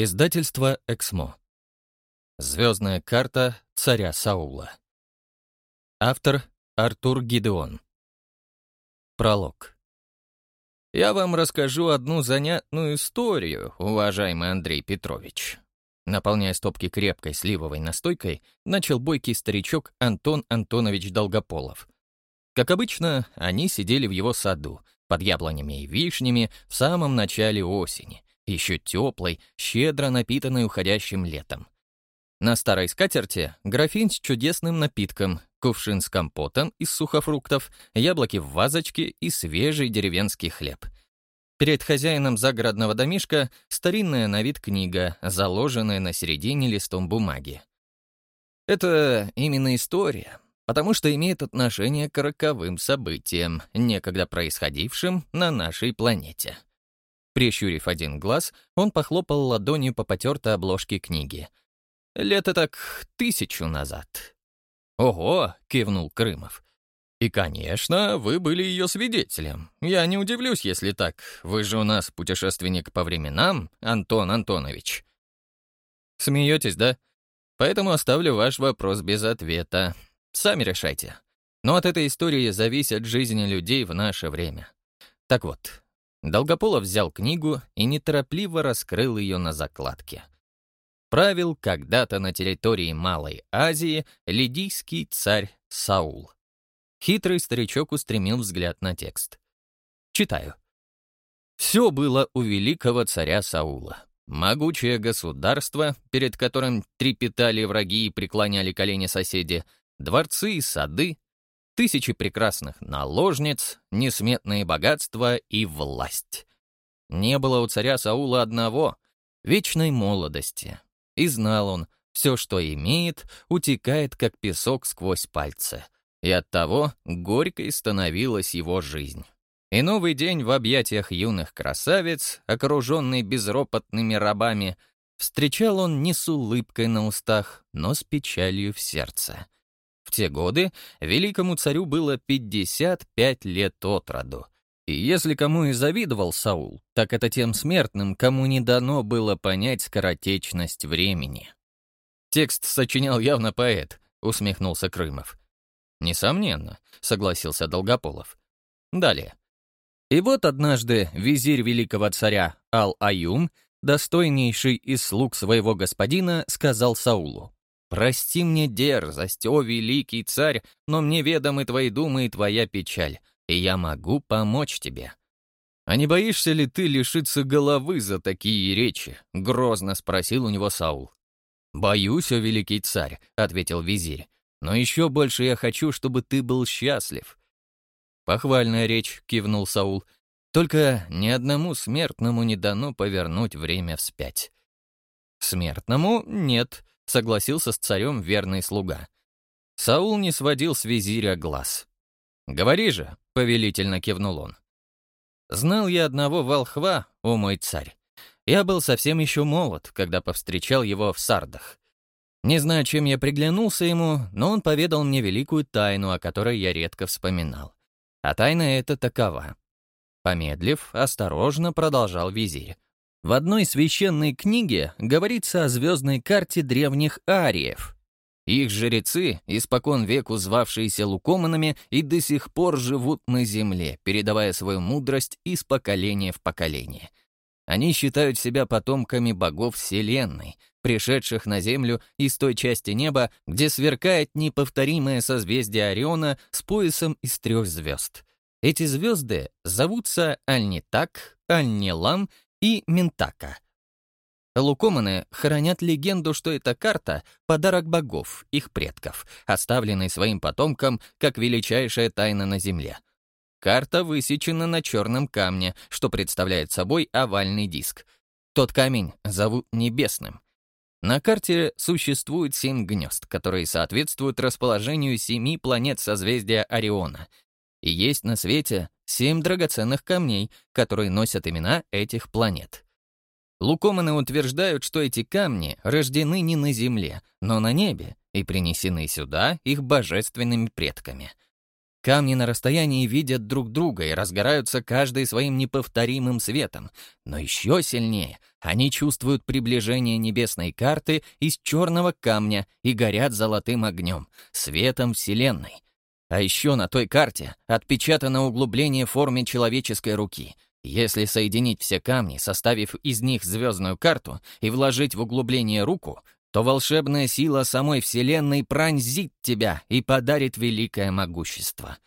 Издательство «Эксмо». Звездная карта царя Саула. Автор Артур Гидеон. Пролог. Я вам расскажу одну занятную историю, уважаемый Андрей Петрович. Наполняя стопки крепкой сливовой настойкой, начал бойкий старичок Антон Антонович Долгополов. Как обычно, они сидели в его саду, под яблонями и вишнями в самом начале осени, еще теплой, щедро напитанной уходящим летом. На старой скатерти графин с чудесным напитком, кувшин с компотом из сухофруктов, яблоки в вазочке и свежий деревенский хлеб. Перед хозяином загородного домишка старинная на вид книга, заложенная на середине листом бумаги. Это именно история, потому что имеет отношение к роковым событиям, некогда происходившим на нашей планете. Прищурив один глаз, он похлопал ладонью по потертой обложке книги. «Лето так тысячу назад». «Ого!» — кивнул Крымов. «И, конечно, вы были ее свидетелем. Я не удивлюсь, если так. Вы же у нас путешественник по временам, Антон Антонович». «Смеетесь, да? Поэтому оставлю ваш вопрос без ответа. Сами решайте. Но от этой истории зависят жизни людей в наше время. Так вот, Долгополов взял книгу и неторопливо раскрыл ее на закладке. Правил когда-то на территории Малой Азии лидийский царь Саул. Хитрый старичок устремил взгляд на текст. Читаю. Все было у великого царя Саула. Могучее государство, перед которым трепетали враги и преклоняли колени соседи, дворцы и сады, тысячи прекрасных наложниц, несметные богатства и власть. Не было у царя Саула одного — вечной молодости. И знал он, все, что имеет, утекает, как песок сквозь пальцы. И оттого горькой становилась его жизнь. И новый день в объятиях юных красавиц, окруженный безропотными рабами, встречал он не с улыбкой на устах, но с печалью в сердце — в те годы великому царю было 55 лет от роду. И если кому и завидовал Саул, так это тем смертным, кому не дано было понять скоротечность времени. «Текст сочинял явно поэт», — усмехнулся Крымов. «Несомненно», — согласился Долгополов. Далее. И вот однажды визирь великого царя Ал-Аюм, достойнейший из слуг своего господина, сказал Саулу, Прости мне дерзость, о великий царь, но мне ведомы твои думы и твоя печаль, и я могу помочь тебе». «А не боишься ли ты лишиться головы за такие речи?» — грозно спросил у него Саул. «Боюсь, о великий царь», — ответил визирь, «но еще больше я хочу, чтобы ты был счастлив». «Похвальная речь», — кивнул Саул, «только ни одному смертному не дано повернуть время вспять». «Смертному — нет», согласился с царем верный слуга. Саул не сводил с визиря глаз. «Говори же», — повелительно кивнул он. «Знал я одного волхва, о мой царь. Я был совсем еще молод, когда повстречал его в Сардах. Не знаю, чем я приглянулся ему, но он поведал мне великую тайну, о которой я редко вспоминал. А тайна эта такова. Помедлив, осторожно продолжал визирь. В одной священной книге говорится о звездной карте древних ариев. Их жрецы, испокон веку звавшиеся лукоманами, и до сих пор живут на земле, передавая свою мудрость из поколения в поколение. Они считают себя потомками богов Вселенной, пришедших на Землю из той части неба, где сверкает неповторимое созвездие Ориона с поясом из трех звезд. Эти звезды зовутся Альнитак, Альнилам и Ментака. Лукоманы хранят легенду, что эта карта — подарок богов, их предков, оставленный своим потомкам как величайшая тайна на Земле. Карта высечена на черном камне, что представляет собой овальный диск. Тот камень зовут Небесным. На карте существует семь гнезд, которые соответствуют расположению семи планет созвездия Ориона. И есть на свете семь драгоценных камней, которые носят имена этих планет. Лукоманы утверждают, что эти камни рождены не на Земле, но на небе и принесены сюда их божественными предками. Камни на расстоянии видят друг друга и разгораются каждый своим неповторимым светом, но еще сильнее они чувствуют приближение небесной карты из черного камня и горят золотым огнем, светом Вселенной. А еще на той карте отпечатано углубление в форме человеческой руки. Если соединить все камни, составив из них звездную карту и вложить в углубление руку, то волшебная сила самой Вселенной пронзит тебя и подарит великое могущество.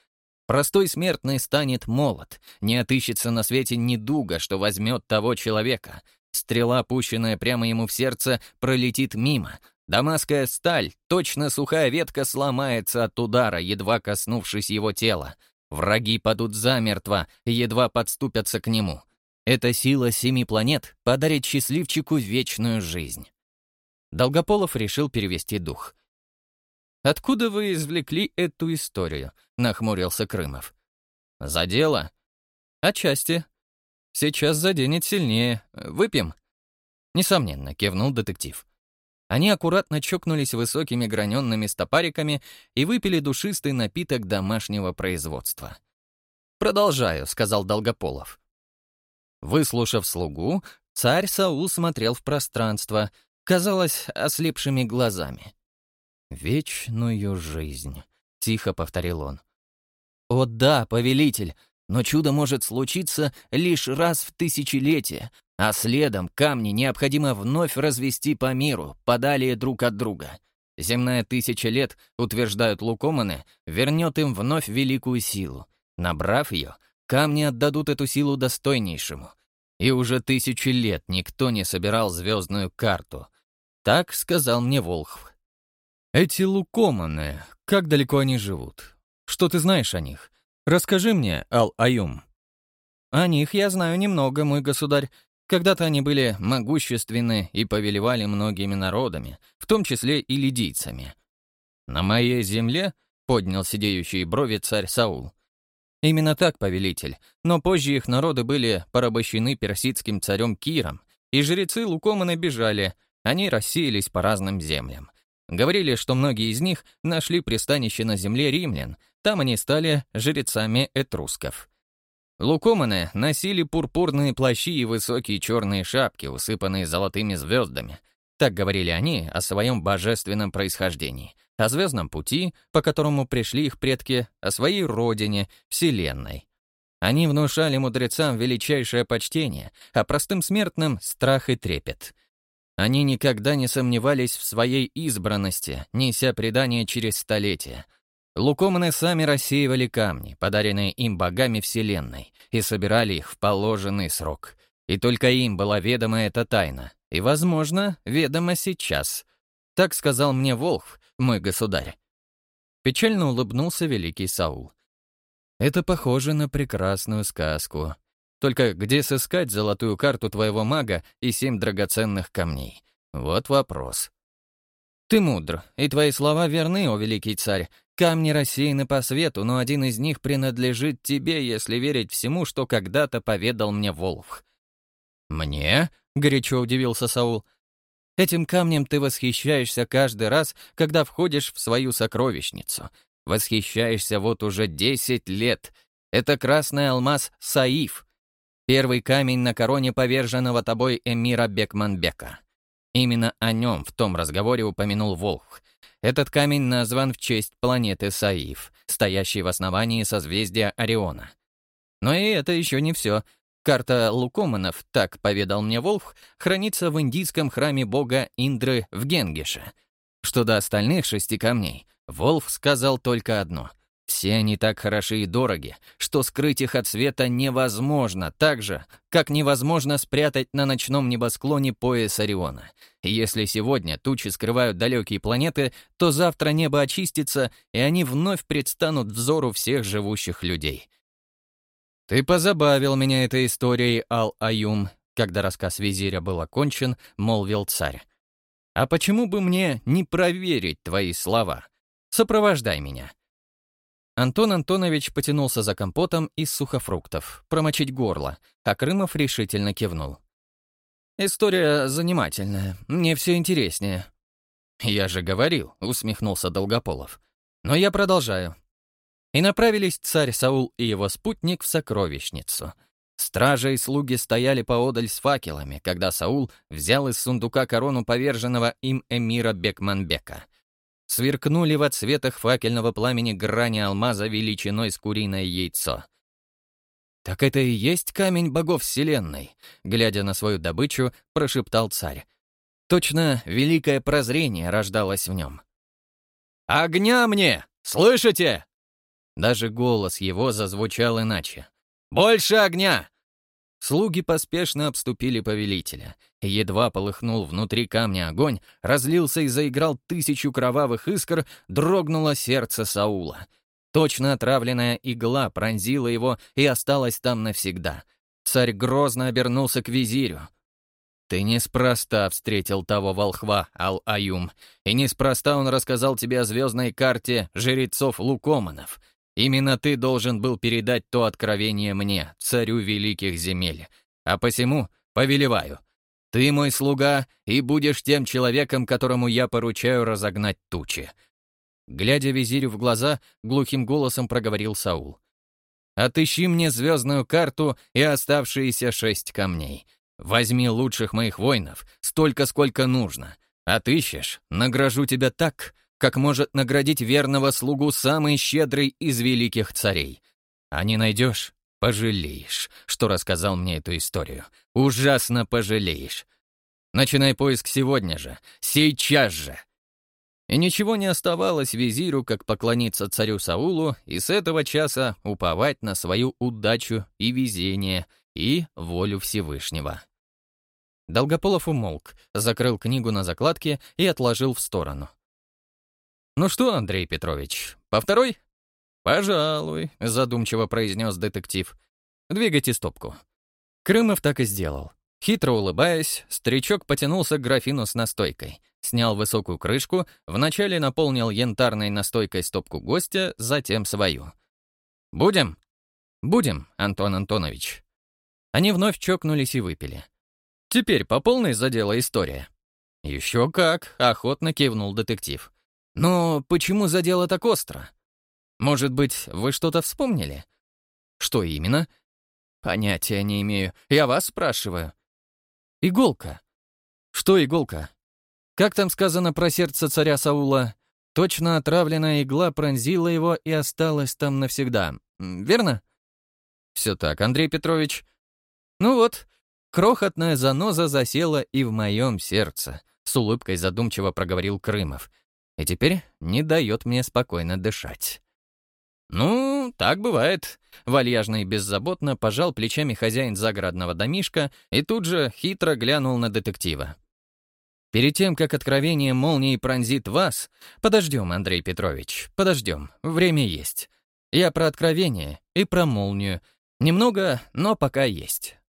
Простой смертный станет молод, не отыщется на свете недуга, что возьмет того человека. Стрела, пущенная прямо ему в сердце, пролетит мимо. Дамасская сталь, точно сухая ветка, сломается от удара, едва коснувшись его тела. Враги падут замертво, едва подступятся к нему. Эта сила семи планет подарит счастливчику вечную жизнь. Долгополов решил перевести дух. «Откуда вы извлекли эту историю?» — нахмурился Крымов. «За дело?» «Отчасти. Сейчас заденет сильнее. Выпьем?» «Несомненно», — кивнул детектив. Они аккуратно чокнулись высокими граненными стопариками и выпили душистый напиток домашнего производства. «Продолжаю», — сказал Долгополов. Выслушав слугу, царь Саул смотрел в пространство, казалось, ослепшими глазами. «Вечную жизнь», — тихо повторил он. «О да, повелитель, но чудо может случиться лишь раз в тысячелетие, а следом камни необходимо вновь развести по миру, подалее друг от друга. Земная тысяча лет, утверждают лукоманы, вернет им вновь великую силу. Набрав ее, камни отдадут эту силу достойнейшему. И уже тысячи лет никто не собирал звездную карту. Так сказал мне Волхв. Эти лукоманы, как далеко они живут? Что ты знаешь о них? Расскажи мне, Ал-Аюм. О них я знаю немного, мой государь. Когда-то они были могущественны и повелевали многими народами, в том числе и лидийцами. На моей земле поднял сидеющие брови царь Саул. Именно так, повелитель, но позже их народы были порабощены персидским царем Киром, и жрецы Лукоманы бежали, они рассеялись по разным землям. Говорили, что многие из них нашли пристанище на земле римлян, там они стали жрецами этрусков. Лукоманы носили пурпурные плащи и высокие черные шапки, усыпанные золотыми звездами. Так говорили они о своем божественном происхождении, о звездном пути, по которому пришли их предки, о своей родине, Вселенной. Они внушали мудрецам величайшее почтение, а простым смертным — страх и трепет. Они никогда не сомневались в своей избранности, неся предание через столетия. Лукоманы сами рассеивали камни, подаренные им богами Вселенной, и собирали их в положенный срок. И только им была ведома эта тайна, и, возможно, ведома сейчас. Так сказал мне Волх, мой государь. Печально улыбнулся великий Саул. Это похоже на прекрасную сказку. Только где сыскать золотую карту твоего мага и семь драгоценных камней? Вот вопрос. Ты мудр, и твои слова верны, о великий царь. Камни рассеяны по свету, но один из них принадлежит тебе, если верить всему, что когда-то поведал мне Волф. «Мне?» — горячо удивился Саул. «Этим камнем ты восхищаешься каждый раз, когда входишь в свою сокровищницу. Восхищаешься вот уже десять лет. Это красный алмаз Саиф, Первый камень на короне поверженного тобой эмира Бекманбека. Именно о нем в том разговоре упомянул Волх. Этот камень назван в честь планеты Саиф, стоящей в основании созвездия Ориона. Но и это еще не все. Карта Лукоманов, так поведал мне Волх, хранится в индийском храме бога Индры в Генгеше. Что до остальных шести камней, Волф сказал только одно — все они так хороши и дороги, что скрыть их от света невозможно, так же, как невозможно спрятать на ночном небосклоне пояс Ориона. Если сегодня тучи скрывают далекие планеты, то завтра небо очистится, и они вновь предстанут взору всех живущих людей. «Ты позабавил меня этой историей, Ал-Аюм», когда рассказ визиря был окончен, молвил царь. «А почему бы мне не проверить твои слова? Сопровождай меня». Антон Антонович потянулся за компотом из сухофруктов, промочить горло, а Крымов решительно кивнул. «История занимательная, мне все интереснее». «Я же говорил», — усмехнулся Долгополов. «Но я продолжаю. И направились царь Саул и его спутник в сокровищницу. Стража и слуги стояли поодаль с факелами, когда Саул взял из сундука корону поверженного им эмира Бекманбека. Сверкнули в отсветах факельного пламени грани алмаза величиной с куриное яйцо. «Так это и есть камень богов вселенной», — глядя на свою добычу, прошептал царь. Точно великое прозрение рождалось в нем. «Огня мне! Слышите?» Даже голос его зазвучал иначе. «Больше огня!» Слуги поспешно обступили повелителя, едва полыхнул внутри камня огонь, разлился и заиграл тысячу кровавых искр, дрогнуло сердце Саула — Точно отравленная игла пронзила его и осталась там навсегда. Царь грозно обернулся к визирю. «Ты неспроста встретил того волхва, Ал-Аюм, и неспроста он рассказал тебе о звездной карте жрецов Лукоманов. Именно ты должен был передать то откровение мне, царю великих земель. А посему повелеваю. Ты мой слуга и будешь тем человеком, которому я поручаю разогнать тучи. Глядя визирю в глаза, глухим голосом проговорил Саул. «Отыщи мне звездную карту и оставшиеся шесть камней. Возьми лучших моих воинов, столько, сколько нужно. Отыщешь, награжу тебя так, как может наградить верного слугу самый щедрый из великих царей. А не найдешь — пожалеешь, что рассказал мне эту историю. Ужасно пожалеешь. Начинай поиск сегодня же, сейчас же. И ничего не оставалось визиру, как поклониться царю Саулу и с этого часа уповать на свою удачу и везение, и волю Всевышнего. Долгополов умолк, закрыл книгу на закладке и отложил в сторону. «Ну что, Андрей Петрович, по второй?» «Пожалуй», — задумчиво произнес детектив. «Двигайте стопку». Крымов так и сделал. Хитро улыбаясь, старичок потянулся к графину с настойкой, снял высокую крышку, вначале наполнил янтарной настойкой стопку гостя, затем свою. «Будем?» «Будем, Антон Антонович». Они вновь чокнулись и выпили. «Теперь по полной задела история». «Еще как», — охотно кивнул детектив. «Но почему задело так остро? Может быть, вы что-то вспомнили?» «Что именно?» «Понятия не имею. Я вас спрашиваю. Иголка. Что иголка? Как там сказано про сердце царя Саула? Точно отравленная игла пронзила его и осталась там навсегда. Верно? Все так, Андрей Петрович. Ну вот, крохотная заноза засела и в моем сердце, с улыбкой задумчиво проговорил Крымов. И теперь не дает мне спокойно дышать. «Ну, так бывает», — вальяжно и беззаботно пожал плечами хозяин загородного домишка и тут же хитро глянул на детектива. «Перед тем, как откровение молнии пронзит вас, подождем, Андрей Петрович, подождем, время есть. Я про откровение и про молнию. Немного, но пока есть.